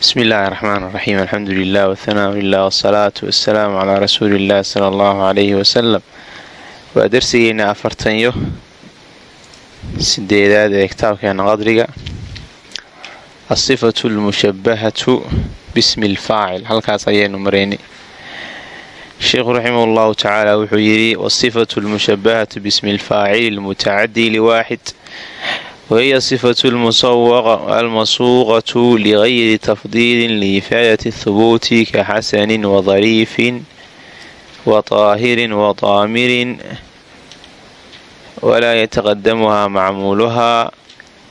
bismi illaahi raxmaan raxiim alxamdu lilah wthanaa lilah wsalaatu wasalaamu calaa rasuuli illah sala allahu calayhi wasalam waa darsigeena afartanyo sideedaad ee kitaabkeena qadriga. Asifatu lmushabahatu bismi lfaacil halkaas ayaynu maraynay sheikhu raximah llahu tacaala wuxuu yidhi wasifatu lmushabahatu bismi lfaacili lmutacadii liwaaxid wahiya sifatu almasuuqatu ligayri tafdiilin liifaadati thubuuti ka xasanin wadariifin wa طaahirin wa daamirin walaa yataqadamuhaa macmuuluhaa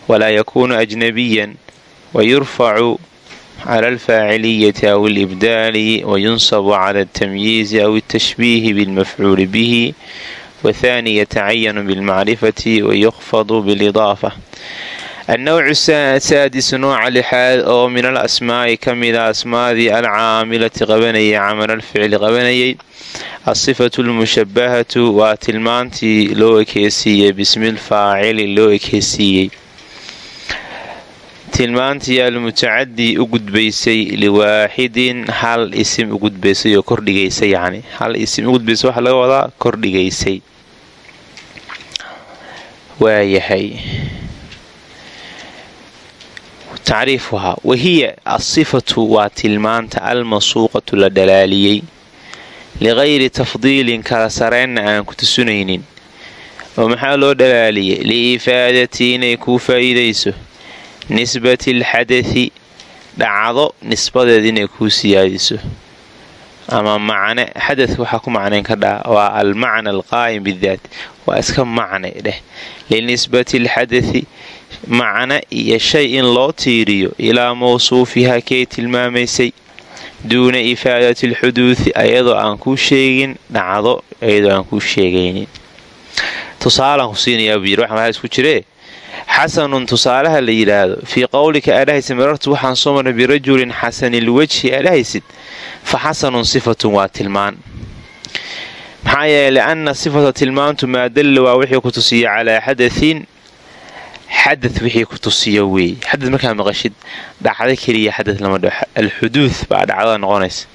walaa yakuunu ajnabiyan wayurfacu cala alfaaciliyati aw alibdaali wayunsabu cala altamyiizi aw altashbiihi bilmafcuuli bihi wathani yatacayanu bilmacrifati wayukhfadu bilidaafa annowcu saadis nooca lixaad oo min al asmaa'i ka mida asmaadii alcaamilati qabanayay camal alficli qabanayay asifatu lmushabahatu waa tilmaantii loo ekeysiiyey bismi lfaacili loo ekeysiiyey tilmaantii almutacadii u gudbaysay liwaaxidin hal isim u gudbaysay oo kordhigaysay yani hal isim u gudbaysay waxaa laga wadaa kordhigaysay waayahay tacriifuhaa wahiya asifatu waa tilmaanta almasuuqatu la dhalaaliyey. Ligayri tafdiilin kala sareenna aan ku tusunaynin oo maxaa loo dhalaaliyay liifaadati inay kuu faa'iidayso nisbati alxadati dhacdo nisbadeed inay kuu siyaadiso. Ama macne xadadka waxaa ku macnayn ka waa almacna alqaa'im bidaat waa iska macne dheh. Linisbati alxadati macne iyo shay in loo tiiriyo ilaa mawsuufiha kay tilmaamaysay. Duuna ifaadati alxuduudi ayadoo aan kuu sheegin dhacdo ayadoo aan kuu sheegaynin. Tusaalaan ku siinayaa buu yidhi waxaa isku jiree xasanun tusaalaha la yidhaahdo. Fii qowlika adhahaysid marartu waxaan soo marnay birajulin xasanilwajhi adhahaysid fa xasanun sifatun waa tilmaan. Maxaa yeele anna sifata tilmaantu maa dalla waa wixii ku tusiya calaa xadatin xadad wixii ku tusiyo weeye xadad markaa maqashid dhacdo keliya xadad lama dho alxuduud baa dhacdada noqonaysa.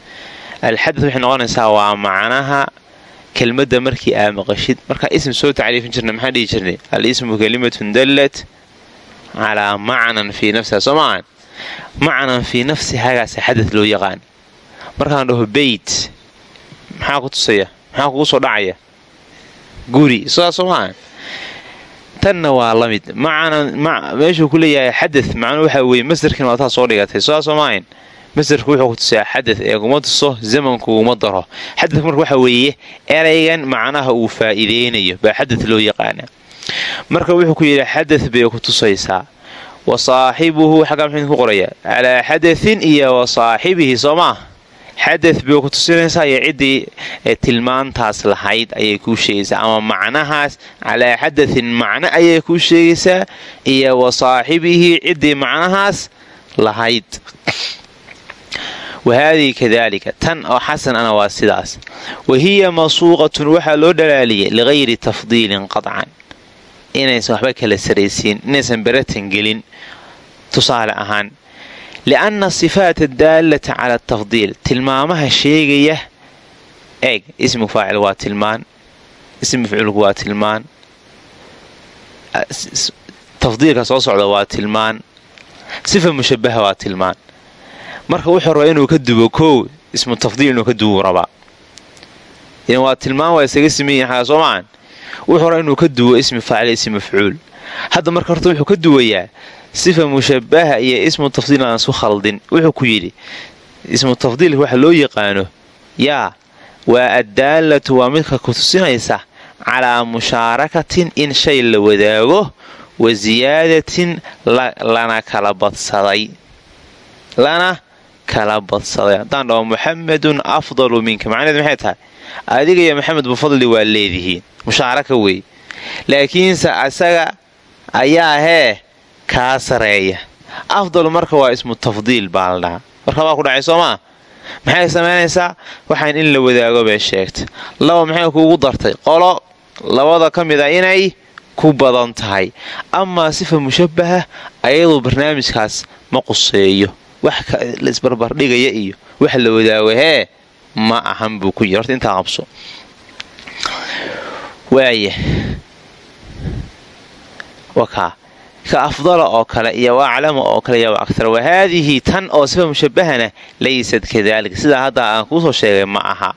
Alxadad waxay noqonaysaa waa macnaha kelmadda markii aa maqashid. Markaa ism soo tacriifin jirna maxaa dhihi jirnay al ismu kalimatun dallat calaa macnan fii nafsiha soo maahan macnan fii nafsihagaasa xadad loo yaqaan. Markaan dhaho beyt maxaa ku tusaya? Maxaa kugu soo dhacaya? Guri. Sidaas soo maahan tanna waa la mid. Meeshuu ku leeyahay xadad. Macnuu waxaa weeye masdarkiina waa taa soo dhigatay. Sidaas soo masdarku wuxuu ku tusayaa xadad ee kuma tuso zamanku uma daro. Xadadka marka waxaa weeye eraygan macnaha uu faa'iideynayo baa xadad loo yaqaana. Marka wuxuu ku yidhi xadad bay ku tusaysaa. Wa saaxibuhu xaggaa muxuu ku qorayaa calaa xadatin iyo wa saaxibihi soo maah xadad bay ku tusinaysaa iyo ciddii tilmaantaas lahayd ayay kuu sheegaysaa. Ama macnahaas calaa xadatin macno ayay kuu sheegaysaa iyo wa saaxibihi ciddii macnahaas lahayd wahaadihi kadaalika tan oo xasan ana waa sidaas wa hiya masuuqatun waxaa loo dhalaaliyay ligayri tafdiilin qadcan inaysan waxba kala saraysiin inaysan beratan gelin tusaale ahaan lianna sifaata daallata cala atafdiil tilmaamaha sheegaya eeg ismu faacil waa tilmaan ism mafcuulku waa tilmaan tafdiilka soo marka wuxuu rabaa inuu ka dubo kow ismu tafdiil inuu ka dubu rabaa waa tilmaan waa isaga simanyihin xagaa soo wuxuu rabaa inuu ka duwo ismi faacil ismi mafcuul. Hadda marka horta wuxuu ka duwayaa sifa mushabaha iyo ismu tafdiil aan isku khaldin. Wuxuu ku yidhi ismu tafdiilka waxa loo yaqaano yaa waa addaalatu waa midka ku tusinaysa calaa mushaarakatin in shay la wadaago wa siyaadatin lana kala badsaday. Lana kala badsaday haddaan dhaho muxamedun afdalu minka. Macnaheed maxay tahay? Adiga iyo maxamedba fadli waa leedihiin. Mushaaraka wey laakiinse asaga ayaa hee kaa sareeya. Afdalu marka waa ismu tafdiil baa la dhahaa. Marka waa ku dhacay soo maa maxay samaynaysaa waxaan in la wadaago bay sheegtay. Laba maxay kuugu dartay? Qolo labada ka mid a inay ku badan tahay. Amaa sifa mushabaha ayadoo barnaamijkaas ma quseeyo wax laisbarbardhigaya iyo wax la wadaago hee ma ahan buu ku yiri. Horta intaa qabso waaya wakaa ka afdala oo kale iyo wa aclama oo kale iyo wa aktar wa haadihi tan oo sifa mushabahana laysad kadaalika. Sidaa hadda aan kuusoo sheegay ma aha.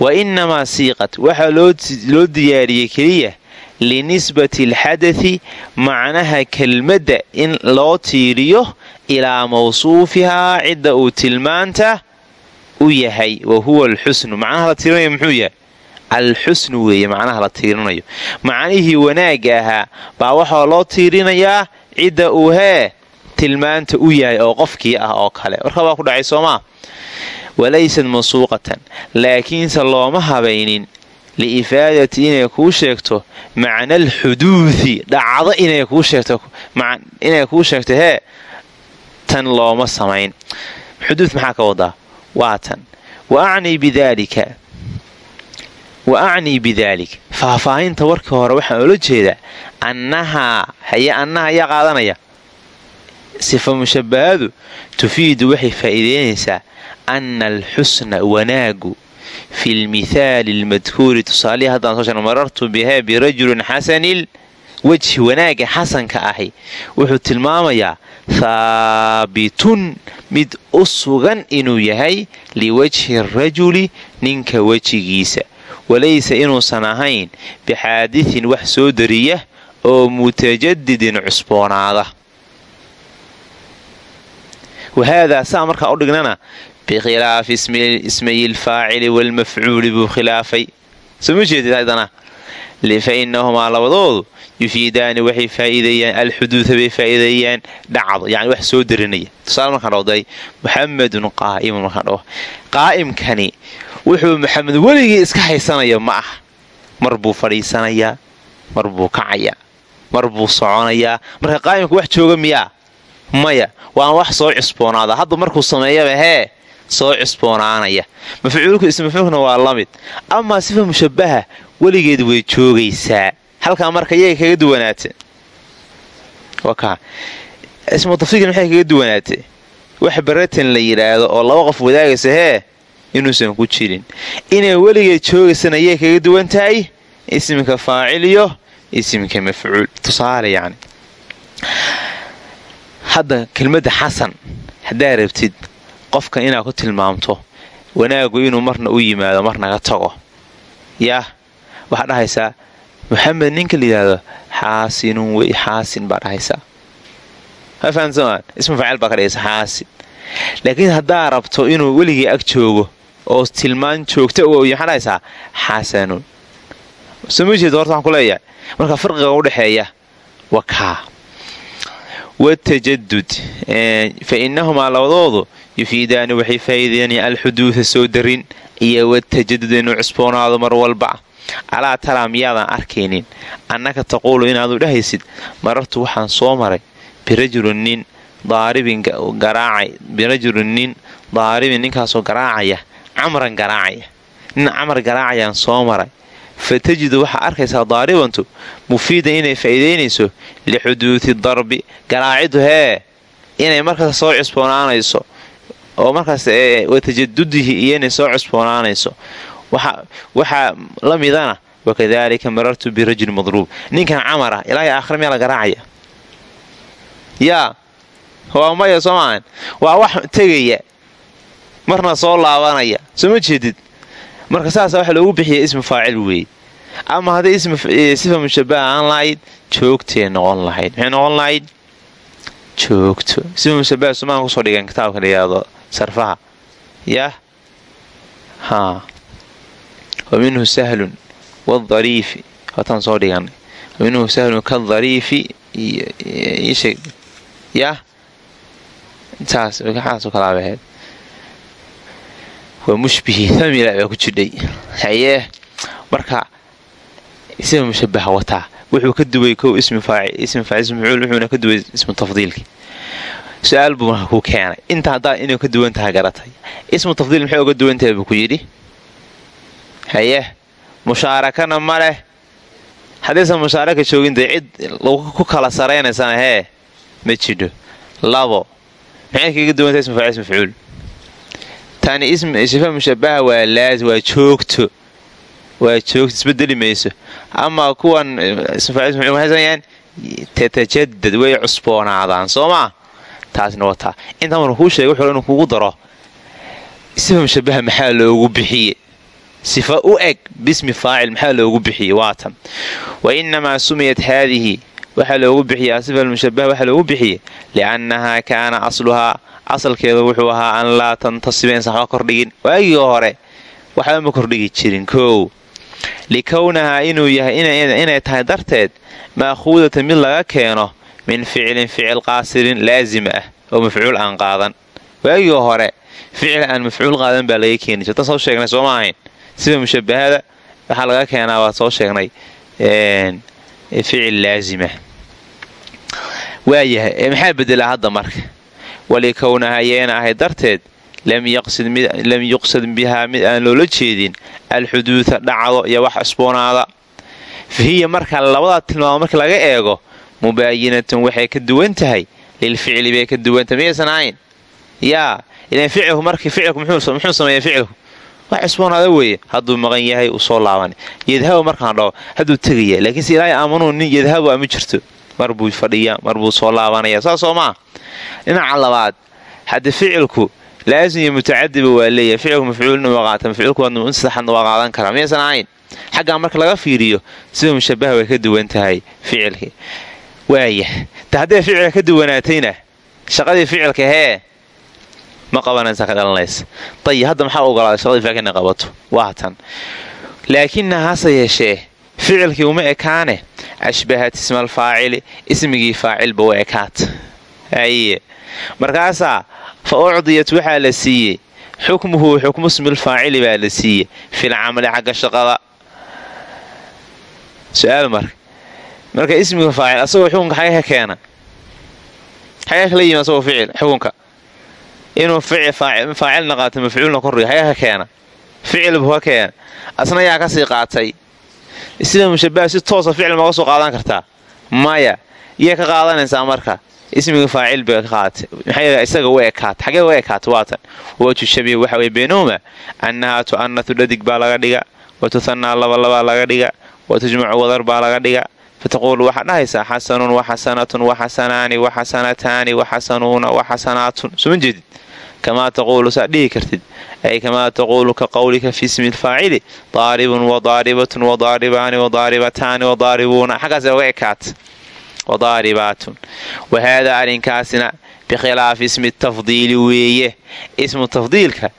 Wa innamaa siiqat waxaa loo diyaariyey keliya linisbati alxadati macnaha kelmadda in loo tiiriyo ilaa mawsuufihaa cidda uu tilmaanta u yahay wa huwa alxusnu macnaha la tiirinayo muxuu yahay alxusnu weeye macnaha la tiirinayo macnihii wanaagga ahaa baa waxaa loo tiirinayaa cidda uu hee tilmaanta u yahay oo qofkii ah oo kale warka baa ku dhacay soomaa walaysad masuuqatan laakiinse looma habaynin liifaadati inay kuu sheegto macna alxuduudi dhacdo inay kuu sheegto hee tan looma samayn. Xuduud maxaa ka wadaa? Waa tan. Wa acnii bidaalik faahfaahinta warkii hore waxaan ula jeedaa annahaa haye annaha ayaa qaadanaya. Sifa mushabahadu tufiidu waxay faa'iideynaysaa ana alxusna wanaagu fi lmithaali almadkuuri. Tusaalihii haddaan soo sheegna marartu bihee birajulin xasanil wejhi wanaagga xasanka ahi wuxuu tilmaamayaa thaabitun mid u sugan inuu yahay liwajhi rajuli ninka wejigiisa. Walaysa inuusan ahayn bixaadithin wax soo dariya oo mutajadidin cusboonaada wahaadaa saa markaa u dhignana bikhilaafi ismayi lfaacili waalmafcuuli buu khilaafay. Soo ma jeedid haddana fa inahumaa labadoodu yufiidaani waxay faa'iideeyaan alxuduuda bay faa'iideeyaan dhacdo yani wax soo darinaya. Tusaale markaan dhowday muxamedun qaa'imun markaan dhaho. Qaa'imkani wuxuu maxamed weligii iska haysanaya ma ah mar buu fadhiisanayaa mar buu kacayaa mar buu soconayaa marka qaa'imka wax jooga miyaa? Maya. Waan wax soo cusboonaada. Hadda markuu sameeyaba hee soo cusboonaanaya. Mafcuulku ismafcuulkuna waa la mid. Amaa sifa mushabaha weligeed way joogaysaa halkaa marka iyaga kaga duwanaate. Ismu tafsiilkan maxay kaga duwanaate. Wax baratan la yidhaahdo oo laba qof wadaagaysa hee inuusan ku jirin. Inay weligeed joogaysana ayay kaga duwan tahay faacil iyo ismika mafcuul. Tusaale yani hadda kelmadda xasan haddaa rabtid qofkan inaad ku tilmaamto wanaagu inuu marna u yimaado marnaga tago. Yaah waxaad dhahaysaa maxamed ninka la yidhaahdo xaasinun wey xaasin baa dhahaysaa. Ismu faacil baa ka dhigaysa xaasin. Laakiin haddaa rabto inuu weligii ag joogo oo tilmaan joogta maxaa dhahaysaa xasanun soo ma jeed horta waxaan ku leeyahay. Marka farqiga udhexeeya waa kaa watajadud fa inahumaa labadoodu yufiidaani waxay faa'iideynayaan alxuduuda soo darin iyo watajadud inuu cusboonaado mar walba alaa taraa miyaadan arkaynin annaka taquulu inaadu dhahaysid marartu waxaan soo maray birajulin nin birajulin nin daaribin ninkaasoo garaacaya camran garaacaya. Nin camar garaacayaan soo maray. Fa tajidu waxaa arkaysaa daaribantu mufiidan inay faa'iidaynayso lixuduudi darbi garaaciddu hee inay markaas soo cusboonaanayso oo markaas watajadudihi iyo inay soo cusboonaanayso waxaa la midana wakadaalika marartu birajulin madruub. Ninkan camar ah ilaahay aakhira miyaa la garaacaya yaa waa maya soo maahan waa wax tegaya marna soo laabanaya. Soo jeedid? Marka saasa waxa loogu bixiya ismu faacil weeye ama hadday sifa mushabaha aan lahayd joogtee noqon lahayd maxay noqon lahayd joogto. Sifa mushabaha somaan ku soo dhigan kitaabka layihaahdo sarfaha. Yah haa wa minhu sahlun wadariifi waataan soo dhiganay wa minhu sahlun kadariifi iisheeg yah intaas waxaasoo kalaaba ahayd waa mushbihi famila baa ku jidhay hayee marka sifa mushabaha wataa wuxuu ka duway kow ismi faacil wuxuuna ka duway ismu tafdiilki su'aal buu marka ku keenay inta haddaa inuu ka duwan tahay garatay ismu tafdiil maxay uga duwan haye mushaarakana ma leh. Haddaysan mushaaraka joogin dee cid ku kala saraynaysana hee ma jidho. Labo maxay kaga duwantahay ismu faacil mafcuul tani sifa mushabaha waa laazim waa joogto waa joogto isbedeli mayso. Amaa kuwan ismu faacil ismu mafcuul waxay sameeyaan tatajadad way cusboonaadaan soo maa taasna wataa intaa marka sheegay wuxuu inuu kugu daro. Sifa mushabaha maxaa loogu bixiye sifa u eg bismi faacil maxaa loogu bixiye waatan wa inamaa sumiyat haadihi waxaa loogu bixiye asifa mushabaha waxaa loogu bixiye liannahaa kaana asluhaa asalkeedu wuxuu ahaa an laa tantasiba insan waxba kordhigin. Waagii hore waxba ma kordhigi jirin kow likownahaa inuu yahay inay tahay darteed ma'khuudatan mid laga keeno min ficilin ficil qaasirin laazima ah oo mafcuul aan qaadan. Waagii hore ficil aan mafcuul qaadan baa laga keeni jir tan soo sheegnay soo ma ahayn sida mushabahada waxaa laga keenaa waa soo sheegnay ficil laazima. Waayahay maxaa bedelaa hadda marka? Walikownaha yeena ahay darteed lam yuqsad bihaa mid aan loola jeedin alxuduuda dhacdo iyo wax cusboonaada. Fa hiya marka labadaa tilmaamo marka laga eego mubaayinatun waxay ka duwan tahay lilficli bay ka duwantahay miyaysan ahayn? Yaa ilan ficilku marka ficilku muxuu sameeya ficilku wax cusboonaada weeye. Hadduu maqan yahay uu soo laaban yadhabu markaan dhaho hadduu tegaya laakiinse ilaahay aamanuu nin yadhabu ama jirto. Mar buu fadhiya mar buu soo laabanaya saasoo maa dhinaca labaad hadda ficilku laazim iyo mutacadiba waa leeyahay ficilku mafcuulna waa qaata mafcuulku saddexaadna waa qaadan karaa. Miyaysan ahayn? Xaggaa marka laga fiiriyo sida mushabaha way ka duwan tahay ficilkii. Waaya. Ta hadday ficilka ka duwanaatayna shaqadii ficilka hee ma qabanaysa ka dhalanaysa dayib hadda maxaa ogolaaday shaqadii ficilka inay qabato? Waa tan. Laakina yeeshee ficilkii uma ekaane. Ashbahat ismal faacili ismigii faacilba u ekaat. Aye markaasaa fa ucdiyat waxaa la siiyey. Xukmuhu xukmu ismil faacili baa la siiyey. Fil camali xagga shaqada. Su'aal marka. Marka ismiga faacil asagoo xukunka xagee ka keena xagee kala yimi ficil xukunka inuu faacilna qaato mafcuulna kordhiga xagee ka keena. Ficil buu ka keena asna yaa ka sii qaatay. Sida mushabaha si toosa ficil maga soo qaadan kartaa? Maya iyay ka qaadanaysaa marka? Ismiga faacil bay ka qaatay. Maxaa isaga u ekaata xagee u ekaata waatan waju shabiih waxa weye beenuhuma annahaa tu'anatu dhadig baa laga dhiga wa tuhanaa labalabaa laga dhiga wa tujmacu wadar baa laga dhiga fataquulu waxaad dhahaysaa xasanun waxasanatun waxasanaani waxasanataani waxasanuuna waxasanaatun suma jeedid kamaa taquulu saad dhihi kartid ay kamaa taquulu ka qowlika fi ismi lfaacili daaribun wadaaribatun wadaaribaani wadaaribataani wadaaribuuna xaggaasa uga ekaata wadaaribaatun wa haadaa arrinkaasina bikhilaafi ismi tafdiili weeye ismu tafdiilka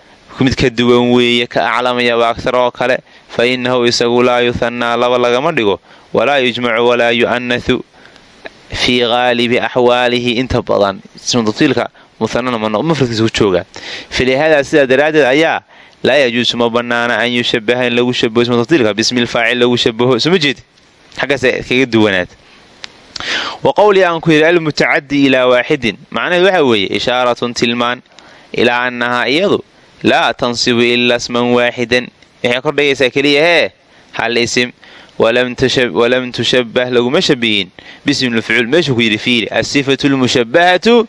mid ka duwan weeye ka aclamaya wa agtar oo kale fa innahu isagu laa yuhannaa laba lagama dhigo walaa yujmacu walaa yu'anahu fii qaalibi axwaalihi inta badan ismu tafdiilka mufradkiisa ku jooga. Filihadaa sidaa daraaddeed ayaa laa yajuusu ma banaana an yushabaha in lagu shabaho ismu tafdiilka bismi lfaacil lagu shabaho suma jeed xaggaas kaga duwanaad. Wa qowlii aan ku yidhi almutacadi ilaa waaxidin macnaheed waxa weeye ishaaratun tilmaan ilaa annahaa iyadu laa tansibu ilaa sman waaxidan waxay kordhigaysaa keliya hee hal isim walam tushabah laguma shabihin bismi lmafcuul meeshuu ku yidhi fiili asifatu lmushabahatu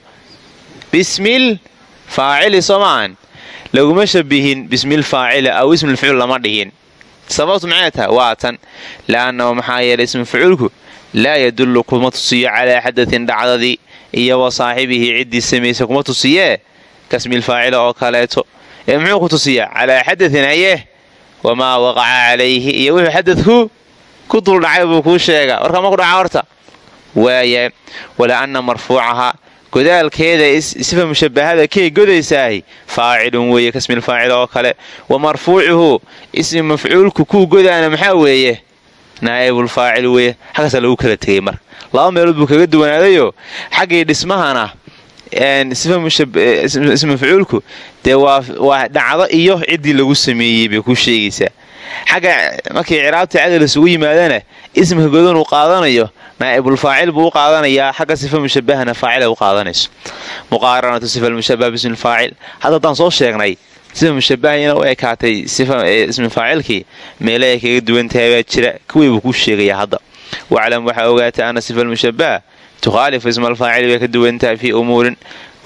bismil faacili somaan laguma shabihin bismil faacili aw ismi lmafcuul lama dhihin sababtu maxay tahay waa tan li'annahu maxaa yeelay ismu facuulku laa yadullu kuma tusiyo calaa xadatin dhacdadii iyo wa saaxibihi ciddii samaysa kuma tusiyee kasmil faacila oo kaleeto ee muxuu ku tusiyaa calaa xadatin haye wamaa waqaca calayhi. Iyo wuxuu xadadku ku duldhacay buu kuu sheegaa. Warkaa ma ku dhaca horta? Waaya wali'anna marfuucaha godaalkeeda sifa mushabahada kay godaysaahi? Faacilun weeye kasmil faacil oo kale. Wa marfuucuhu ismi mafcuulku kuu godaana maxaa weeye? Naa'ibulfaacil weeye. Xaggaasaa lagu kala tegay marka. Laba meelood buu kaga duwanaadayo xaggii dhismahana mafcuulku dee waa dhacdo iyo ciddii lagu sameeyey bay ku sheegaysaa. Xagga markii ciraabta cadal isugu yimaadana ismika godan uu qaadanayo naa'ibulfaacil buu u qaadanayaa xagga sifa mushabahana faacil ay u qaadanayso. Muqaaranatu sifa mushabah bismi hadda haddaan soo sheegnay sifa mushabaha u ekaatay ismi faacilkii meele ay kaga duwan tahay baa jira. Kuwii buu ku sheegayaa hadda. Waclam waxaa ogaata ana sifa almushabaha tukhaalifu isma alfaacili bay ka duwan tahay fii umuurin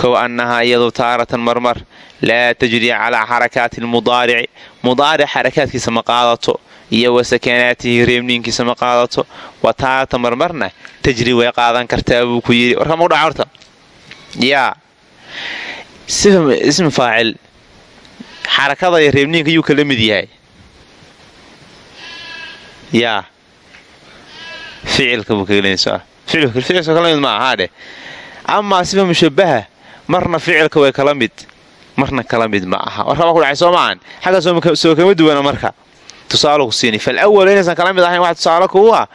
kow annahaa iyadu taaratan marmar laa tajri calaa xarakaati lmudaarici mudaaric xarakaadkiisa ma qaadato iyo wa sakanaatihi reebniinkiisa ma qaadato wa taaratan marmarna tajri way qaadan kartaa buu ku yidhi warka mau dhaca horta yaa ismi faacil xarakada iyo reebniinka yuu kala mid yahay yaa ficilka buu kagelinaysaa kala mid ma ahaadheh amaa sifa mushabaha marna ficilka way kala mid marna kala mid ma aha. Warkabaa ku dhacay soo maahan xagga soo kama duwana marka. Tusaale ku siini falawal inaysan kala mid ahayn wax tusaale kuu ah.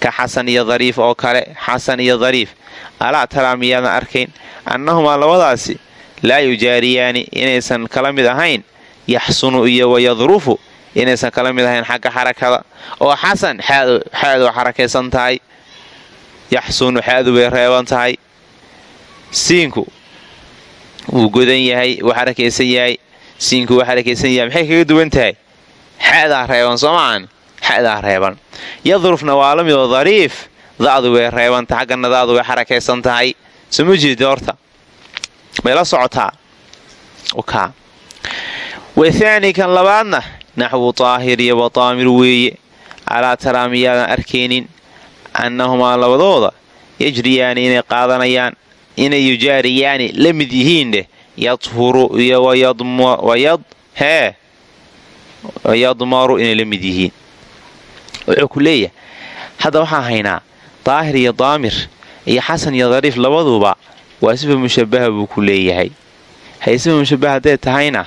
Ka xasan iyo dariif oo kale xasan iyo dariif alaa taraa miyaadan arkayn? Annahumaa labadaasi laa yujaariyaani inaysan kala mid ahayn. Yaxsunu iyo wayadrufu inaysan kala mid ahayn xagga xarakada. Oo xasan xaadu xarakaysan tahay yaxsunu xaadu bay reeban tahay. Siinku wuu godan yahay wuu xarakaysan yahay. Siinku wuu xarakaysan yahay. Maxay kaga duwan tahay? Xadaa reeban soo maahan xadaa reeban. Yadrufna waa la midoo dariif. Da'du way reebanta xaggana da'du way xarakaysan tahay. Soma jeeda horta? May la socotaa. Wathaani kan labaadna naxwu taahir iyo wataamir weeye. Alaa taraa miyaadan arkaynin annahumaa labadooda yajriyaani inay qaadanayaan inay yujaariyaani la mid yihiindheh yadhuru iyo hee yadmaru inay la mid yihiin wuxuu ku leeyahay hadda waxaan haynaa daahir iyo daamir iyo xasan iyo dariif labaduba waa sifa mushabaha buu ku leeyahay hay sifa mushabaha hadday tahayna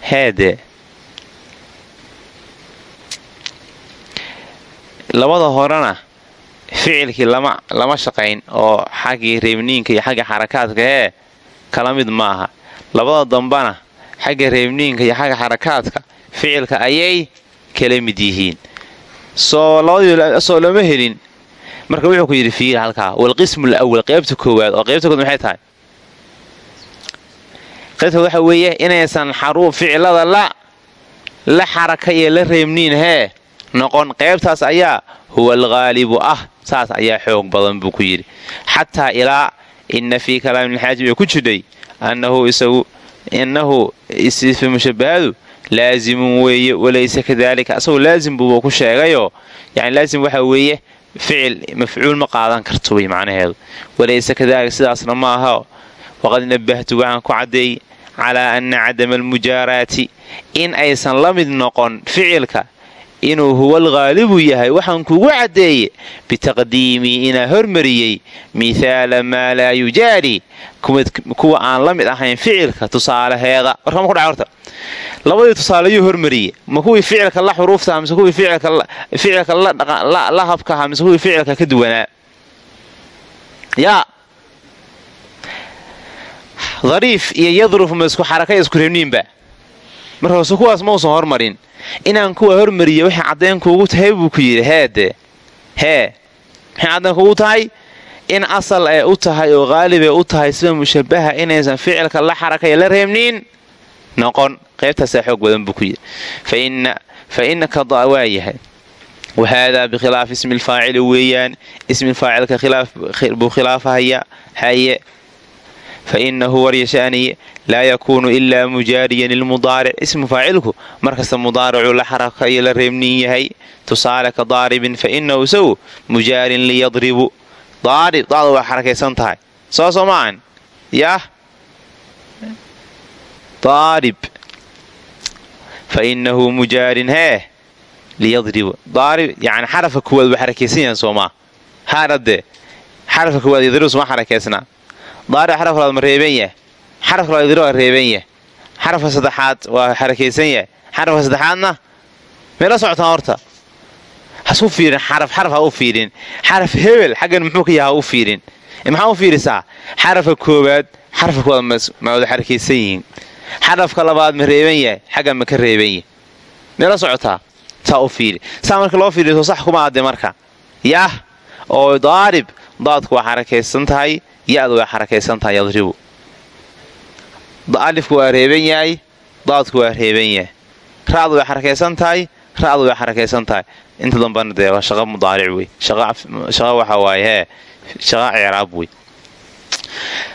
heede labada horena ficilkii lama shaqayn oo xaggii reebniinka iyo xagga xarakaadka hee kala mid maaha. Labada dambana xagga reebniinka iyo xagga xarakaadka ficilka ayay kala mid yihiin. Soo looma helin. Marka wuxuu ku yidhi fiir halkaa walqismu lawal qaybta koowaad. Oo qaybta kood maxay tahay? Qaybta kood waxa weeye inaysan xaruuf ficilada la la xaraka iyo la reebniin hee noqon. Qaybtaas ayaa huwa alghaalibu ah saas ayaa xoog badan buu ku yidhi. Xataa ilaa inna fii kalaami lxaaji way ku jidhay innahu isifa mushabahadu laazimun weeye walaysa kadaalika. Asagoo laazim buuba ku sheegayoo yani laazim waxa weeye ficil mafcuul ma qaadan karto wey macnaheedu. Walaysa kadaalika sidaasna ma aha. Waqad nabahtu waxaan ku caddeeyey calaa anna cadama almujaaraati. In aysan la mid noqon ficilka inuu huwa alghaalibu yahay waxaan kugu caddeeye bitaqdiimii inaa hormariyey mithaala maa laa yujaari kuwa aan la mid ahayn ficilka tusaalaheeda. Warkama ku dhaca horta? Labadii tusaaleyuu hormariyey. Ma kuwii ficilka la xuruuftaha mise kuwii ficilka la habkaha mise kuwii ficilka ka duwanaa? Yaa dariif iyo yadruf ma isku xarakay isku reebniinba marka hose kuwaas mausan hormarin. Inaan kuwa hormariya waxay caddayn kuugu tahay buu ku yidhi heede hee maxay caddayn kuugu tahay? In asal ay u tahay oo qaalib ay u tahay sida mushabaha inaysan ficilka la xarakaya la reebniin noqon qaybtaasaa xoog badan buu ku yidhi. Fa innaka waa yahay. Wahaadaa bikhilaafi ismi lfaacili weeyaan ismi faacilka buu khilaafahaya haye. Fa innahu waryashaaniye laa yakuunu ilaa mujaariyan lilmudaaric ismu faacilku markasta mudaaricuu la xaraka iyo la reebnin yahay tusaale ka daaribin fa innahu isagu mujaarin liyadribu daarib daada waa xarakaysan tahay soo soo maahan daarib fa innahu mujaarin hee liyadribu daarib yani xarafka kuwaad waa xarakaysan yahan soomaa haadhadee xarafka kuwaad yadribu suma xarakaysnaa daarib xaraf ma reeban yahay xarafka yadribu waa reeban yahay. Xarafka saddexaad waa xarakaysan yahay. Xarafka saddexaadna meela socotaan horta. Hasu fiirin xaraf xaraf ha u fiirin. Xaraf hebel xaggan muxuu ka yaha ha u fiirin. Maxaa u fiirisaa? Xarafka koowaad xarafka koowaad ma wada xarakaysan yihiin. Xarafka labaad ma reeban yahay xaggan ma ka reeban yahay. Meela socotaa saa u fiiri. Saa marka loo fiiriso sax kuma adde marka. Yaah oo daarib daadku waa xarakaysan tahay ya-du waa xarakaysan tahay yadribu alifku waa reeban yahay daadku waa reeban yahay. Ra'du way xarakaysan tahay ra'du way xarakaysan tahay. Inta dambana dee waa shaqa mudaaric wey. Shaqa waxa waaye hee shaqa icraab wey.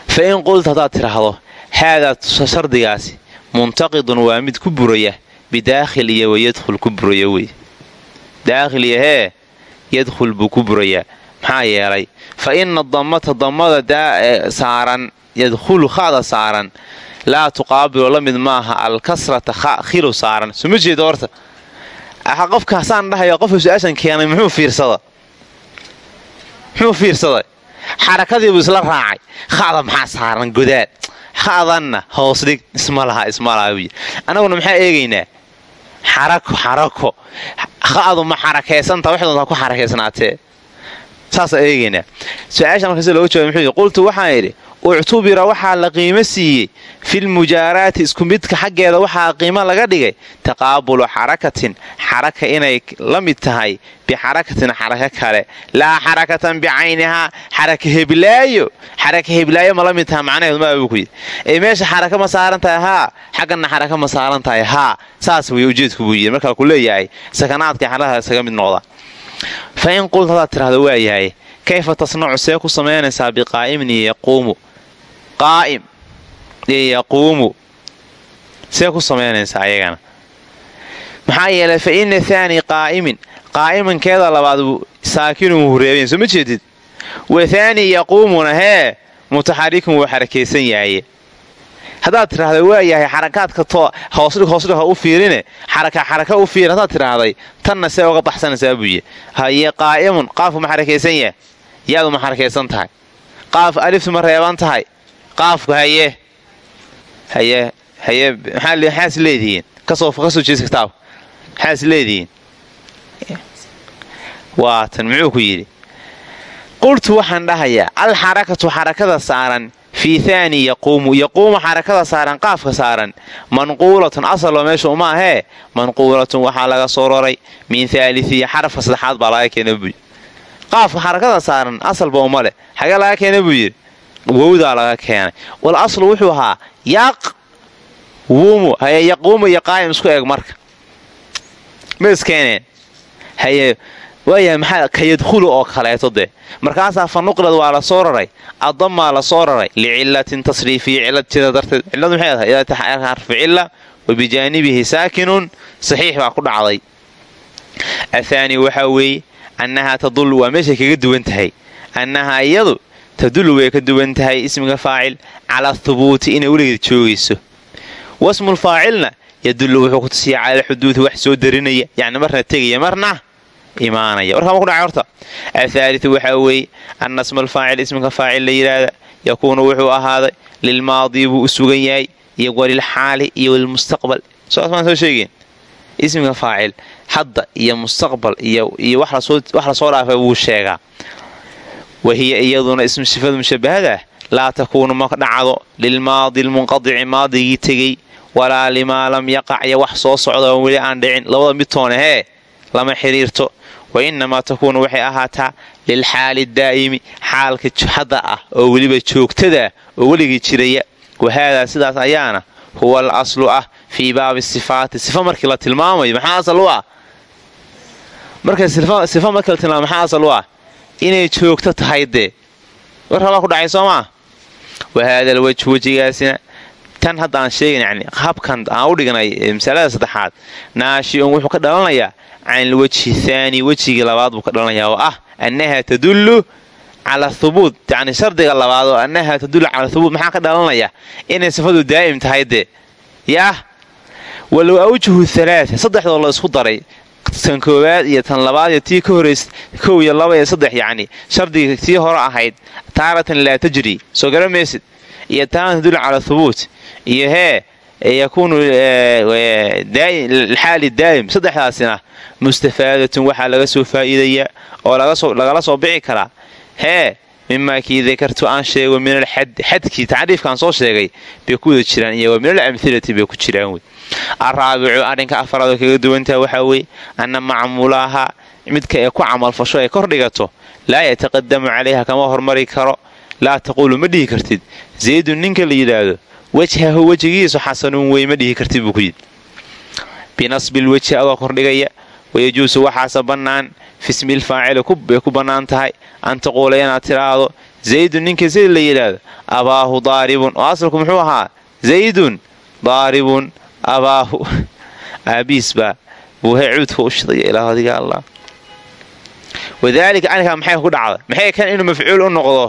Fa in qulta haddaad tidhaahdo haadaa shardigaasi muntaqidun waa mid ku buraya bidaakhil iyo wayadkhul ku buraya wey. Daakhil iyo hee yadkhul buu ku burayaa maxaa yeelay fa ina dammata dammada saaran yadkhulu khada saaran laa tuqaabilu la mid maaha alkasrata khilu saaran. Suma jeeda horta? Qofkaasaan dhahayo qofka su'aashan keenay muxuu fiirsada muxuu fiirsaday? Xarakadiibuu isla raacay. Khada maxaa saaran godaad khadanna hoos dhig isma laha isma laha maxaa eegaynaa? Xarako xarako. Khadu ma xarakaysantaa wax ku xarakaysnaatee saasaan eegaynaa. Su'aasha marka si looga jawabay muxuu qultu waxaan idhi uctubira waxaa la qiimo siiyey filmujaaraati isku midka xaggeeda waxaa qiimo laga dhigay taqaabulu xarakatin xaraka inay la mid tahay bixarakatin xaraka kale. Laa xarakatan bicaynihaa xaraka heblaayo xaraka heblaayo ma la mid tahay macnaheedu maa buu ku yidhi. Ee meesha xaraka ma saaran tahay haa xaggana xaraka ma saaran tahay haa saas way ujeedku buu yidhi. Markaa ku leeyahay sakanaadka xarakaha isaga mid noqda. Fa in qult hadaad tidhahdo waa yahay kayfa tasnacu see ku samaynaysaa biqaa'imin iyo yaquumu qaa'im yaquumu see ku samaynaysaa ayagana maxaa yeelay fa ina thaani qaa'imin qaa'imankeeda labaad saakinun wuu reebayn soo ma jeedid wa thaani yaquumuna hee mutaxarikun wuu xarakaysan yahaye haddaad waa yahay xarakaadka hoosdhig hoosdhig ha u fiirine xaraka u fiirin haddaad tidhaahday tanna see uga baxsanaysaa buuye haye qaa'imun qaafku ma xarakaysan yahay yaadu ma tahay. Qaaf aliftu ma reeban tahay. Qaafku haye. Haye haye maxaas leedihiin? Kasoo jeesa kitaabka maxaas leedihiin. Waatan muxuu ku yidhi? Qultu waxaan dhahayaa alxarakatu xarakada saaran fii thaani yaquumu. Yaquumu xarakada saaran qaafka saaran manquulatun asaloo meesha uma ahee manquulatun waxaa laga soo roray min thaaliiya xarafka saddexaad baa laga keena buy qaafka xarakada saaran asalba uma leh xagee laga keena buu yidhi wowdaa laga keenay wal aslu wuxuu ahaa yaq wuumu haye yaquumu iyo qaa'im isku eg marka ma iskeeneen haye waayahay maxaa ka yadkhulu oo kaleeto dee markaasaa fa nuqlad waa la soo raray addamaa la soo raray licilatin tasriifiya cilad jira darteed cilladu maxay tahay idaa taxaraka xarfu cilla wa saakinun saxiix baa ku dhacday athaani waxaa weeye annahaa tadullu waa meeshay kaga duwan tahay annahaa iyadu tadullu way ka duwan tahay ismiga faacil calaa thubuuti inay weligeed joogayso wasmul faacilna yadullu wuxuu ku tusiya cala alxuduudi wax soo darinaya yacni marna tegaya marna imaanaya warkaa ma ku dhacay horta athaalitu waxaa weeye anna smalfaacil ismika faacil la yidhaahda yakuunu wuxuu ahaaday lilmaadii buu u sugan yahay iyo walilxaali iyo walilmustaqbal soas maan soo sheegeen ismika faacil hadda iyo mustaqbal iyo wax la soo dhaafay wuu sheegaa. Wahiya iyaduna ismu sifadu mushabahadah laa takuunu ma dhacdo lilmaadi lmunqadici maadigii tegey walaa limaa lam yaqac iyo wax soo socda oo weli aan dhicin. Labada midtoona hee lama xidhiirto wa innamaa takuunu waxay ahaataa lilxaali daa'imi xaalka hadda ah oo weliba joogtada oo weligii jiraya. Wahaadaa sidaas ayaana huwa al aslu ah fii baabi sifaati. Sifa markii la tilmaamayo maxaa asal u ah marka sifa markii la tilmaamayo maxaa asal u ah? Inay joogto tahay dee. War rabaa ku dhacay soo maa wahaada alwejhu wejigaasina. Tan hadda aan sheegan yani habkan aan u dhignay masalada saddexaad naashi-un wuxuu ka dhalanayaa can ilwejhi thaani wejigii labaad buu ka dhalanayaa oo ah annaha tadullu cala thubuut. Yani shardiga labaad oo annaha tadullu cala thubuut maxaa ka dhalanaya inay sifadu daa'im tahay dee. Yaah? Walow awjuhu halaaa saddexdoo la isku daray tan koowaad iyo tan labaad iyo tii ka horays kow iyo laba iyo saddex yacni shardiga tii hore ahayd taaratan laa tajri soo gara maysid iyo taana tadullu cala thubuut iyo hee yakuunu xaali daa'im saddexdaasina mustafaadatun waxaa laga soo faa'iidayaa oo lagala soo bici karaa. Hee mimaa kii dakartu aan sheego min alxad xadkii tacriifkaan soo sheegay bay ku wada jiraan iyo wa min alamhilati bay ku jiraan wey araabicu arrinka afaraad oo kaga duwantaha waxaa weeye anna macmuulaaha midka ee ku camalfasho ay kor dhigato laa yataqadamu calayha kama hormari karo laa taquulu ma dhihi kartid zaydun ninka la yidhaahdo wejhahu wejigiisu xasanuun wey ma dhihi kartid buu ku yidhi binasbil wejhi adoo kordhigaya wayajuusu waxaase bannaan fismil faacili bay ku bannaan tahay an taquula inaad tidhaahdo zaydun ninka zayd la yidhaahdo abaahu daaribun oo asalku muxuu ahaa zaydun daaribun abaahu aabiis baa buuhay cuudka u shidaya ilaa adiga allah wadaalika arinkaa maxay ku dhacda maxay kan inuu mafcuul u noqdo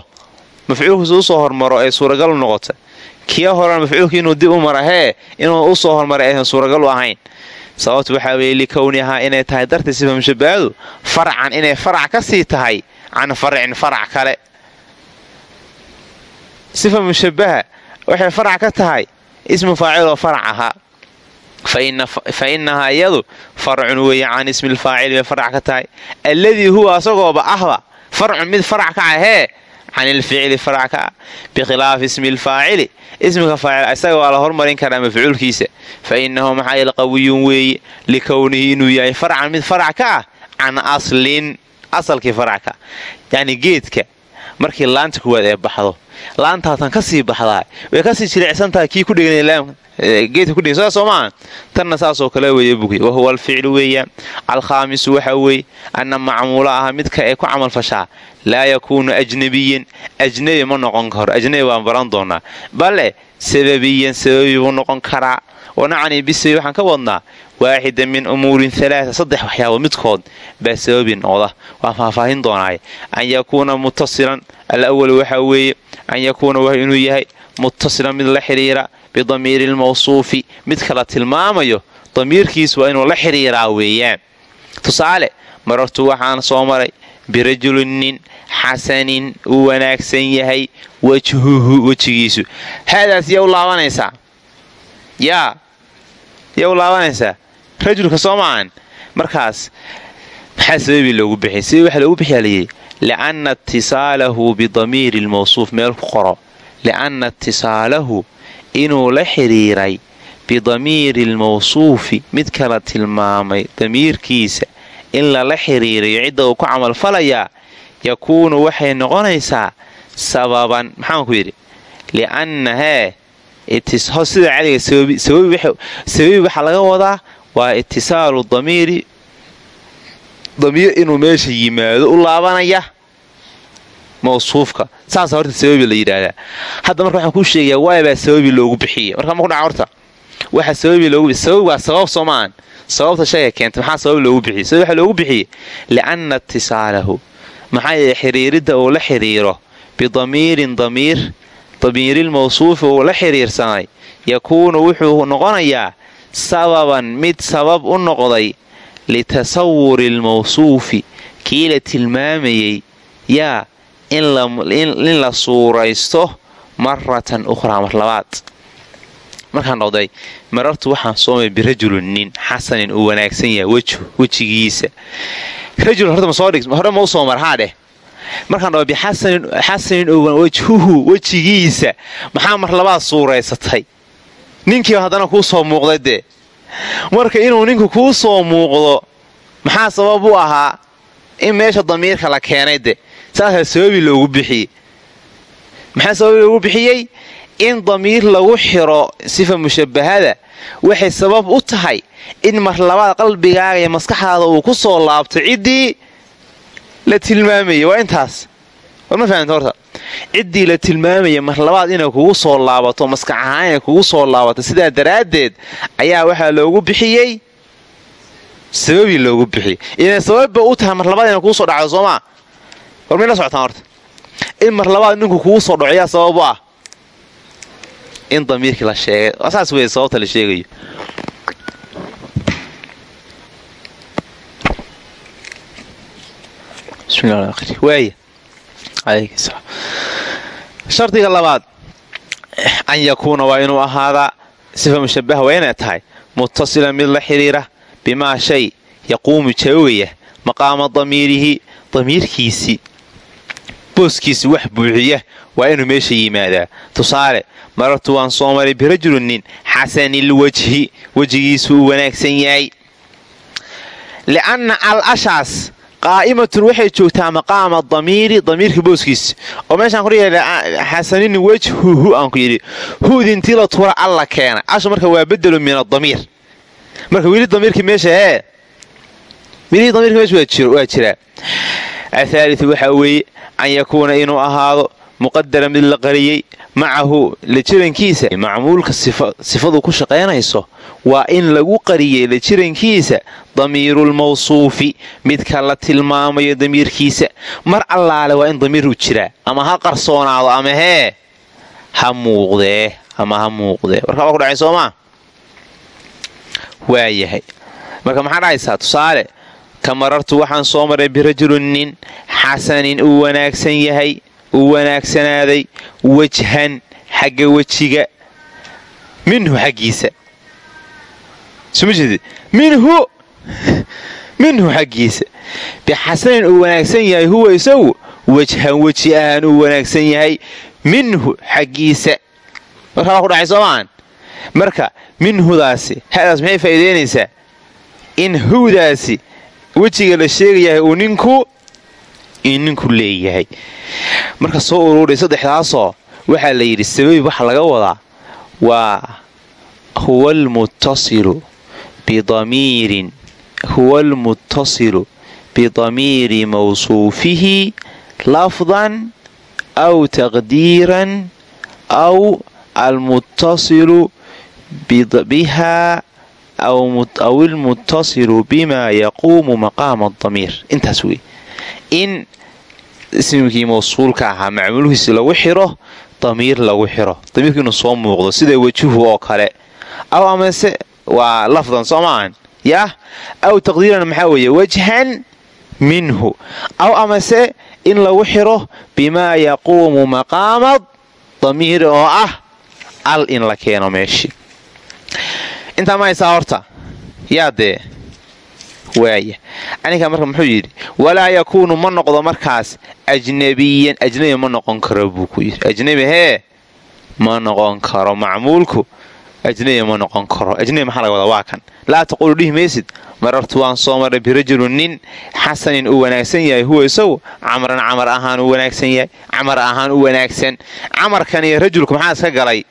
mafcuulkiisa u soo hormaro ay suuragal u noqota kiya horena mafcuulka inuu dib u mara hee inuu u soo hormaray aysan suuragal u ahayn sababtu waxaa weeye likownihaa inay tahay dartii sifa mushabbahadu farcan inay farac ka sii tahay can farcin farac kale sifa mushabbaha waxay farac ka tahay ismu faaciloo farac ahaa fa innahaa iyadu farcun weeye can ismi lfaacili bay farac ka tahay alladii huwa asagooba ahba farcun mid farac ka ahee can ilficli farac ka ah bikhilaafi ismi lfaacili ismika faacil isaga waa la hormarin karaa mafcuulkiisa fa innahu maxaa qawiyun weeye likownihi inuu yahay farcan mid farac ka ah can aslin asalkii farac ka yacni geedka markii laanta kuwaad ee baxdo laantaatan ka sii baxdaa way ka sii jilicsantahay kii ku geedka kudhegan saas soo maaha tanna saasoo kale weeye bugy wahuwa alficlu weeyaan alkhaamisu waxa weeye anna macmuula aha midka ee ku camalfashaa laa yakuunu ajnabiyan ajnabi ma noqon karo ajnabi waan baran doonaa. Bale sababiyan sababi buu noqon karaa. Wanacni bisabi waxaan ka wadnaa waaxida min umuurin alaaa saddex waxyaabood midkood baa sababi noqda waan faahfaahin doonaaye an yakuuna muttasilan alawal waxaa weeye an yakuuna waa inuu yahay muttasilan mid la xidhiira bidamiiri lmawsuufi mid kala tilmaamayo damiirkiis waa inuu la xidhiiraa weeyaan tusaale marartu waxaan soo maray birajulinin xasanin uu wanaagsan yahay wajhuhu wejigiisu haadaas yaa u laabanaysaa yaa yaa u laabanaysaa rajulka soo maahan markaas maxaa sababii loogu bixiyay? Sababi waxaa loogu bixiyaa layidhi lianna itisaalahu bidamiiri lmawsuuf meel ku qoro. Lianna itisaalahu inuu la xidhiiray bidamiiri lmawsuufi mid kala tilmaamay damiirkiisa. In lala xidhiirayo cidda uu ku camalfalayaa yakuunu waxay noqonaysaa sababan. Maxaan ku yidhi? Lianna hee sida cadiga sababi waxaa laga wadaa waa itisaalu damiiri. Damiir inuu meesha yimaado u laabanaya mawsuufka. Saasa horta sababi la yidhaahdaa. Hadda marka waxaan kuu sheegayaa waabaa sababi loogu bixiyey. Marka ma kudhaca horta. Waxa sababi loogu sababi waa sabab soomaan sababta shayga keentay maxaa sabab loogu bixiyey? Sabab waxaa loogu bixiyey lianna itisaalahu maxaa yeele xiriiridda uu la xidhiiro bidamiirin damiir damiirilmawsuufi uu la xidhiirsanay yakuunu wuxuu noqonayaa sababan mid sabab u noqday litasawuri lmawsuufi kii la tilmaamayey yaa in la suuraysto maratan ukhraa mar labaad. Markaan noqday marartu waxaan soomay birajulin nin xasanin uu wanaagsan yahay wejhu wejigiisa. Rajul horta hore ma u soo markaan dhao bixasanin wajhuhu wejigiisa maxaa mar labaad suuraysatay ninkiiba haddana kuu soo muuqday dee. Marka inuu ninku kuu soo muuqdo maxaa sabab u ahaa in meesha damiirka la keenay de saasaa sababi loogu bixiyey. Maxaa sababi loogu bixiyey? In damiir lagu xiro sifa mushabbahada. Waxay sabab u tahay in mar labaad qalbigaaga iyo maskaxdaada uu ku soo laabto ciddii la tilmaamayay waa intaas. War ma fahamta horta ciddii la tilmaamaya mar labaad inay kugu soo laabato maskax ahaan inay kugu soo laabato sidaa daraaddeed ayaa waxaa loogu bixiyey sababii loogu bixiyey. Inay sababba u tahay mar labaad inay kugu soo dhacdo soomaa war may la socotaan horta. In mar labaad ninku kugu soo dhaco yaa sabab u ah in damiirkii la sheegay. Saas wey sababta la sheegayo. Waaya shardiga labaad an yakuuna waa inuu ahaadaa sifa mushabaha waa inay tahay muttasilan mid la xidhiira bimaa shay yaquumu joogaya maqaama damiirihi damiirkiisii booskiisi wax buuxiya waa inuu meesha yimaadaa. Tusaale marartu waan soo maray birajulin nin xasanil wajhi wejigiisu uu wanaagsan yahay. Lianna al ashaas qaa'imatun waxay joogtaa maqaama damiiri damiirka booskiisa. Oo meeshaan ku xasanin wajhuhu aan ku yidhi. Huudintii la tuura alla keena ashu marka waa bedelu min adamiir marka weli damiirkii meesha ee weli damiirka meesha waa jiraa athaaliu waxaa weeye an yakuuna inuu ahaado muqadara mid la qariyey macahu la jirankiisa. Macmuulka sifadu ku shaqaynayso waa in lagu qariyey la jirankiisa damiirulmawsuufi midka la tilmaamayo damiirkiisa. Mar allaale waa in damiir u jiraa ama ha qarsoonaado ama hee ha muuqdee ama ha muuqdee warkaa waa ku dhacay soomaa waayahay marka maxaa dhahaysaa tusaale ka marartu waxaan soo maray birajulun nin xasanin uu wanaagsan yahay uu wanaagsanaaday wajhan xagga wejiga. Minhu xaggiisa. Minhu! Minhu xaggiisa. Bixasanin uu wanaagsan yahay huwa isagu wajhan weji ahaan uu wanaagsan yahay minhu xaggiisa. Markaa waa ku dhacay soomaan? Marka minhudaasi hadaas maxay faa'iidaynaysaa in huwdaasi wejiga la sheegayahay uu ninku in ninku leeyahay. Marka soo uruuray saddexdaasoo waxaa la yidhi sababi waxa laga wadaa waa huwa almuttasilu bidamiirin huwa almuttasilu bidamiiri mawsuufihi lafdan aw taqdiiran aw almuttasilu biha aw ilmuttasilu bima yaquumu maqaama adamiir intaas wey in ismikii mawsuulka ahaa macmuulkiisi lagu xiro damiir lagu xiro. Damiirku inuu soo muuqdo sida wejuhu oo kale. Aw amase waa lafdan soo maahan yah aw taqdiiran maxaa weeye? Wajhan minhu. Aw amase in lagu xiro bimaa yaquumu maqaama damiir oo ah al in la keeno meeshii intaa ma haysaa horta? Yaa dee waaya aninkaa marka muxuu yidhi walaa yakuunu ma noqdo markaas ajnabiyan. Ajnabi ma noqon karo buu ku yidhi. Ajnabi hee ma noqon karo macmuulku. Ajnabi ma noqon karo. Ajnabi maxaa laga wadaa? Waa kan. Laa taquulu dhihi maysid. Marartu waan soo maray birajulun nin xasanin uu wanaagsan yahay. Huwa isagu camran camar ahaan uu wanaagsan yahay. Camar ahaan u wanaagsan. Camarkan iyo rajulku maxaa iska galay?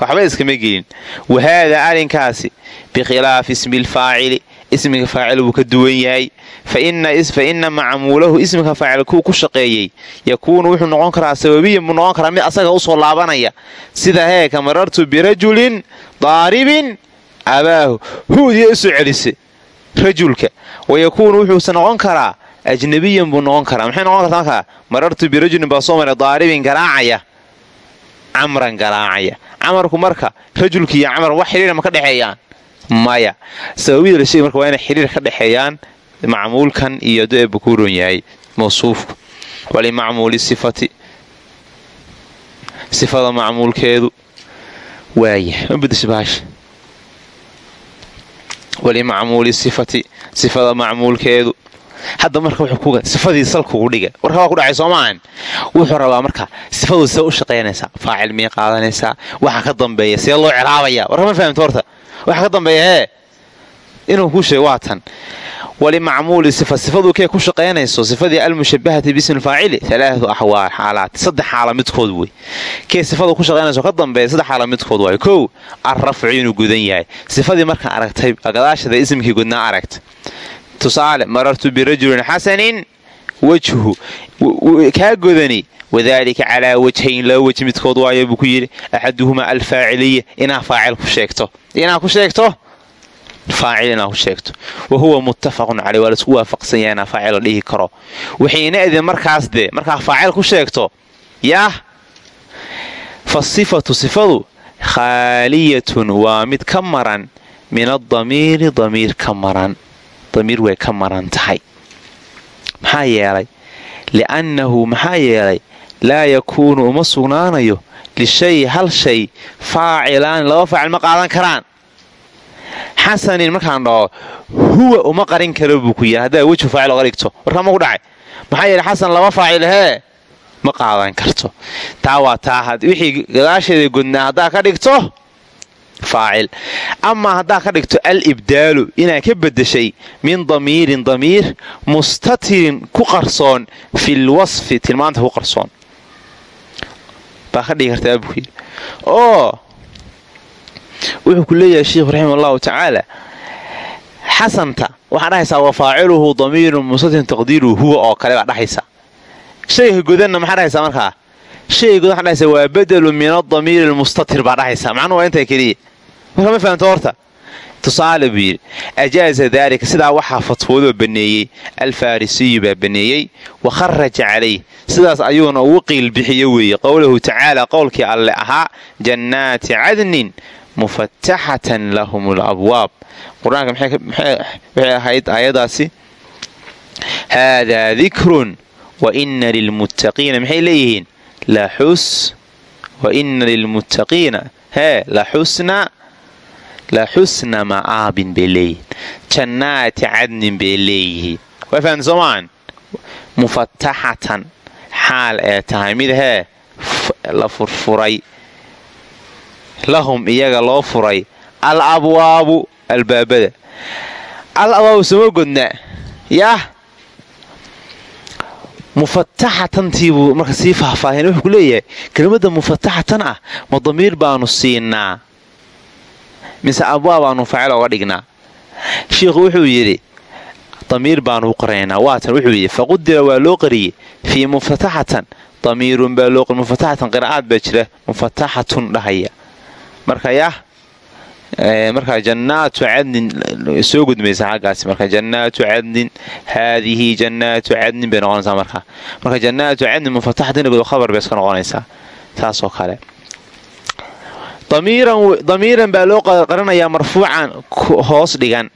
Waxba iskama gelin. Wahaada arrinkaasi bikhilaafi ismi lfaacili ismiga faacil buu ka duwan yahay. Fa ina macmuulahu ismika faacil kuu ku shaqeeyey. Yakuunu wuxuu noqon karaa sababiyan buu noqon karaa mid asaga u soo laabanaya. Sida heeka marartu birajulin daaribin abaahu. Huudiya u soo celise rajulka. Wayakuunu wuxuuse noqon karaa ajnabiyan buu noqon karaa. Maxay noqon kartaa markaa? Marartu birajulin baa soo maray daaribin garaacaya camran garaacaya camarku marka rajulka iyo camar wax xidhiira ma ka dhexeeyaan maya. Sababiyada la sheegay marka waa inay xidhiir ka dhexeeyaan macmuulkan iyo do eebba ku ron yahay mawsuufku. Walimacmuuli sifati. Sifada macmuulkeedu waaya ma bedesha baasha walimacmuuli sifati. Sifada macmuulkeedu. Hadda marka wuxuu sifadii salkugu dhiga. Warka waa ku dhacay soomaahan wuxuu rabaa marka sifadu see u shaqaynaysaa faacil miyay qaadanaysaa waxa ka dambeeya see loo ciraabaya warka ma fahamta horta waxa ka dambeeya hee inuu kuu sheego waa tan. Walimacmuuli sifa sifadu kee ku shaqaynayso? Sifadii almushabahati bismi faacili alaatu axwaal xaalaat saddex xaala midkood wey kee sifadu ku shaqaynayso? Ka dambeeya saddex xaala midkood waay kow arrafcu inuu gudan yahay. Sifadii markaa aragtay gadaashada ismkii gudnaa aragta. Tusaale marartu birajulin xasanin wajhu kaa godani wadaalika calaa wajhayn laba wejh midkood waayo buu ku yidhi axaduhumaa alfaaciliya inaa faacil ku sheegto inaa ku sheegto faacil inaa ku sheegto wa huwa muttafaqun caley waa la isku waafaqsan yaha inaa faacil la dhihi karo waxayna idin markaas dee markaa faacil ku sheegto yaah fa sifatu sifadu khaaliyatun waa mid ka maran min adamiiri damiir ka maran damiir way ka maran tahay maxaa yeelay li'annahu maxaa yeelay laa yakuunu uma sugnaanayo lishay hal shay faacilaan laba faacil ma qaadan karaan. xasanin markaan dhaho huwa uma qarin karo buu ku yidhi. Haddaa wejhu faacil oga dhigto warkaa ma ku dhacay. Maxaa yeelay xasan laba faacil hee ma qaadan karto. Taa waa taa wixii gadaasheeda godnaa haddaa ka dhigto faacil amaa haddaa ka dhigto al ibdaalu inaa ka bedeshay min damiirin damiir mustatirin ku qarsoon fil wasfi tilmaanta ku qarsoon baa ka dhigi kartaa buu yidhi. Oo wuxuu ku leeyahay sheikhu raxima allahu tacaala xasanta waxaa dhahaysaa wa faaciluhu damiirun mustatin taqdiiruhu huwa oo kale baa dhahaysaa shayga godanna maxaa dhahaysaa markaa shaygood waxaa dhahaysa waa badelu min adamiiri almustatir baa dhahaysa. Macnuhu waa intaa keliya. Marka ma fahamto horta tusaale buu yidhi ajaaza daalika sidaa waxaa fatwoodoo banneeyey alfarisiyu baa banneeyey wa kharaja calayh sidaas ayuuna ugu qiil bixiyo weeye. Qowlahu tacaala qowlkii alle ahaa jannaati cadnin mufataxatan lahum alabwaab qur'aanka waxay ahayd aayadaasi haadaa dikrun wa ina lilmuttaqiina. Maxay leeyihiin? Laxus wa ina lilmuttaqiina. Hee laxusna la xusna ma'aabin bay leeyihiin jannaati cadnin bay leeyihiin waa soomaan mufataxatan xaal ee tahay. Mid hee la furfuray. Lahum iyaga loo furay. Al abwaabu albaabada al abwaabu sama godna yaah mufataxatantiibuu marka sii faahfaahin. Wuxuu ku leeyahay kelmadda mufataxatan ah ma damiir baanu siinaa mise abwaab baanu faacil oga dhignaa. Shiikhu wuxuu yidhi damiir baanu qoraynaa waatan wuxuu yidhi faqudira waa loo qariyey fii mufataxatan damiirun baa loo mufataxatan qiraa'aad baa jira mufataxatun dhahaya. Marka yah markaa jannaatu cadnin soo gudmaysa xaggaasi marka jannaatu cadnin haadihi jannaatu cadnin bay noqonaysaa markaa marka jannaatu cadnin mufataxatin khabar bay iska noqonaysaa saasoo kale damiiran baa loo qaranayaa marfuucan hoos dhigan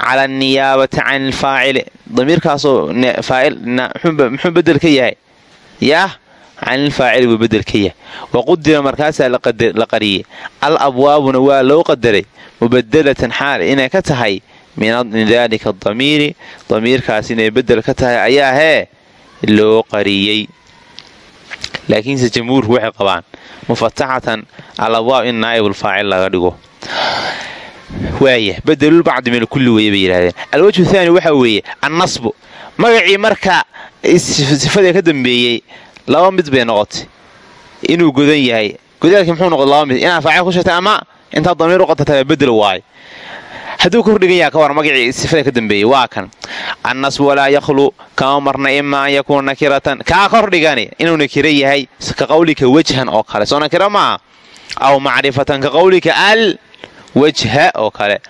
cala aniyaabati can ilfaacili. Damiirkaasoo muxuu bedel ka yahay? Yaah can ilfaacili buu bedel ka yahay. Wa qudira markaasaa la qariyey. Al abwaabuna waa loo qadaray mubadelatan xaal inay ka tahay min daalika damiiri. Damiirkaas inay bedel ka tahay ayaa hee loo qariyey laakiinse jamhuurku waxay qabaan mufataxatan alabwaab in naa'ibulfaacil laga dhigo. Waaya badelulbacdi min kulli weeye bay yidhahdeen alwajhu thaani waxaa weeye annasbu. Magacii marka sifadii ka dambeeyey laba mid bay noqotay. Inuu godan yahay. Godaalkii muxuu noqday laba mid inaad faacil ku sheegtay ama intaad damiir u qatartaa bedel waayo hadduu ka hordhigan yaha ka war magacii sifada ka dambeeyey waa kan. Annasbu walaa yakhlu kama marna ima an yakuuna nakiratan. Kaa ka hordhigani inuu nakiro yahay ka qawlika wajhan oo kale. Soo nakiro maaha aw macrifatan ka qawlika al wajha oo kale.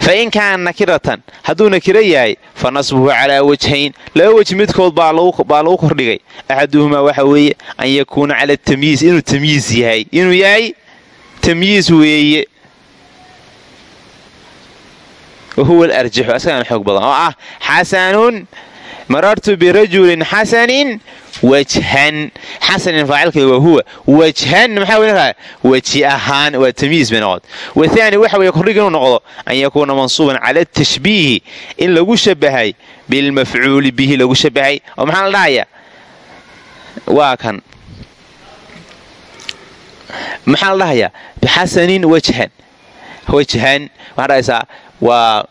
Fa in kaana nakiratan hadduu nakiro yahay fa nasbuhu calaa wajhayn. Laba wejh midkood baa lagu kordhigay. Axaduhumaa waxa weeye an yakuuna cala tamyiis inuu tamyiis yahay. Inuu yahay tamyiis weeye wahuwa alarjaxu asagaan xoog badan oo ah xasanun marartu birajulin xasanin wajhan xasanin faacilkeeda waa huwa wajhan maxaa weynakaa weji ahaan waa tamyiis bay noqod wathaani waxa weeye kordhig inuu noqdo an yakuuna mansuuban cala atashbiihi in lagu shabahay bilmafcuuli bihi lagu shabahay oo maxaa la dhahaya waa kan maxaa la dhahayaa bixasanin wajhan wajhan waxaa dhahaysaa waa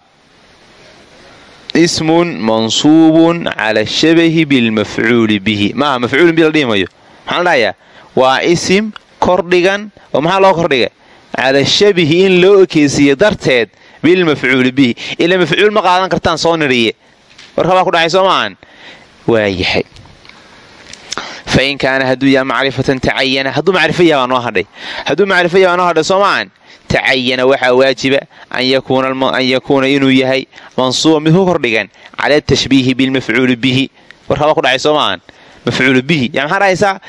ismun mansuubun cala shabahi bilmafcuuli bihi. Maaha mafcuulin bi la dhihi mayo maxaa la dhahayaa? Waa isim kordhigan oo maxaa loo kordhigay cala shabihi in loo ekeysiiye darteed bilmafcuuli bihi. Ila mafcuul ma qaadan kartaan soo niriye warkabaa ku dhacay soo maahan? Waayahay fa in kaana hadduu yaha macrifatan tacayana hadduu macrifo yaha baa noo hadhay hadduu macrifo yaha baa noo hadhay soo maahan tacayana waxaa waajiba an yakuuna inuu yahay mansuuba mid ku kordhigan cala tashbiihi bilmafcuuli bihi warkabaa ku dhacay soo maahan mafcuulu bihi yaa maxaa dhahaysaa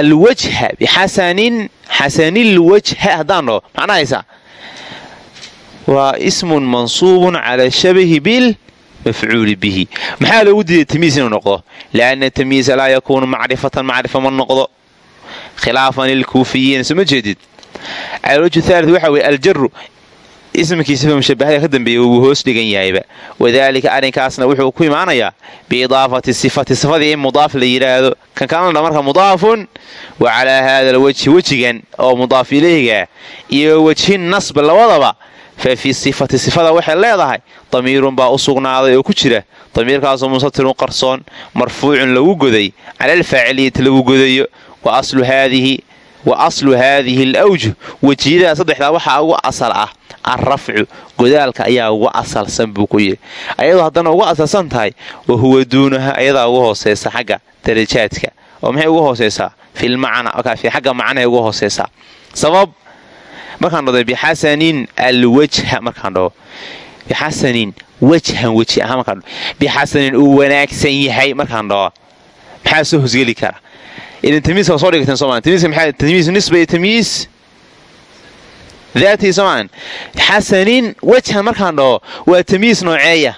alwajha bixasanin xasanilwajha haddaan dhaho maxaa dhahaysaa waa ismun mansuubun cala shabahi bil mafcuuli bihi maxaa loogu diiday tamyiis inuu noqdo lianna tamyiisa laa yakuunu macrifatan macrifa ma noqdo khilaafan lilkuufiyiin soo ma jeedid alwajhu thaali waxa weye aljaru ismkiisaba mushabahada ka dambeeya wuu hoos dhigan yahayba wadaalika arrinkaasna wuxuu ku imaanayaa biidaafati sifati sifadii in mudaaf la yidhaahdo kan kalena marka mudaafun wa calaa haada alwajhi wejigan oo mudaaf ilayhigaa iyo wejhi nasb labadaba fa fii sifati sifada waxay leedahay damiirun baa u sugnaaday oo ku jira. Damiirkaasoo musatirun qarsoon marfuucun lagu goday cala alfaaciliyati lagu godayo. Wa aslu haadihi alawjuh wejiyadaha saddexdaa waxaa uga asal ah alrafcu godaalka ayaa uga asalsan buu ku yidhi ayadoo haddana uga asalsan tahay wa huwa duunaha ayadaa uga hooseysa xagga darajaadka. Oo maxay uga hooseysaa filmacna xagga macnahay uga hooseysaa sabab markaan dhado bixasanin alwajha markaan dhaho bixasanin wajhan weji ahaan markaan dhaho bixasanin uu wanaagsan yahay markaan dhaho maxaa soo hosgeli kara? Idan tamiiska soo tamiiska maxaa tamiis nisba iyo tamiis daatii soomaan xasanin wajhan markaan dhaho waa tamiis nooceeya.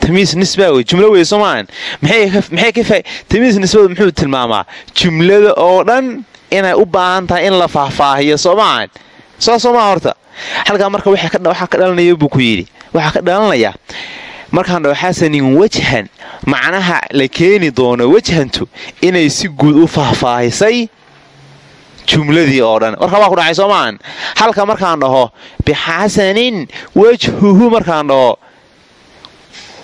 Tamiis nisba wey jumlo wey soomaan maxay tamiis nisbadu muxuu tilmaamaa? Jumlada oo dhan inay u baahan tahay in la faahfaahiyo soomaan soo soomaa horta. Halkaa marka waxaa ka dhalanaya buu ku yidhi. Waxaa ka dhalanaya markaan dhaho xasanin wajhan macnaha la keeni doono wajhantu inay si guud u faahfaahisay jumladii oo dhan. Warka waa ku dhacay soomaan halka markaan dhaho bixasanin wajhuhu markaan dhaho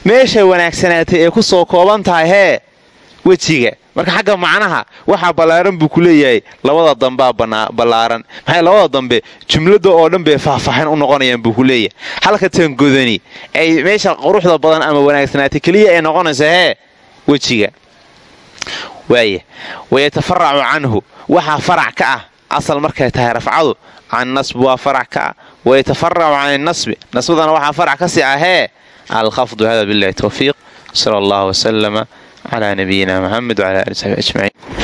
meeshay wanaagsanaatay ee ku soo kooban tahay hee wejiga marka xagga macnaha waxaa ballaaran buu ku leeyahay labada dambaa ballaaran. Maxay labada dambe? Jumlada oo dhan bay faahfaaxin u noqonayaan buu ku leeyahay. Halka tan godani ay meesha quruxda badan ama wanaagsanaatay keliya ay noqonaysa hee wejiga. Waaya wayatafaracu canhu waxaa farac ka ah. Asal markay tahay rafcadu can nasbi waa farac ka ah. Wayatafaracu can nasbi nasbadana waxaa farac ka sii ah alkhafdu hada bilahi towfiiq sala allah wasalama cla nabiyina mxamed wcala ali saxbi ajmaciin